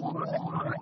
Thank you.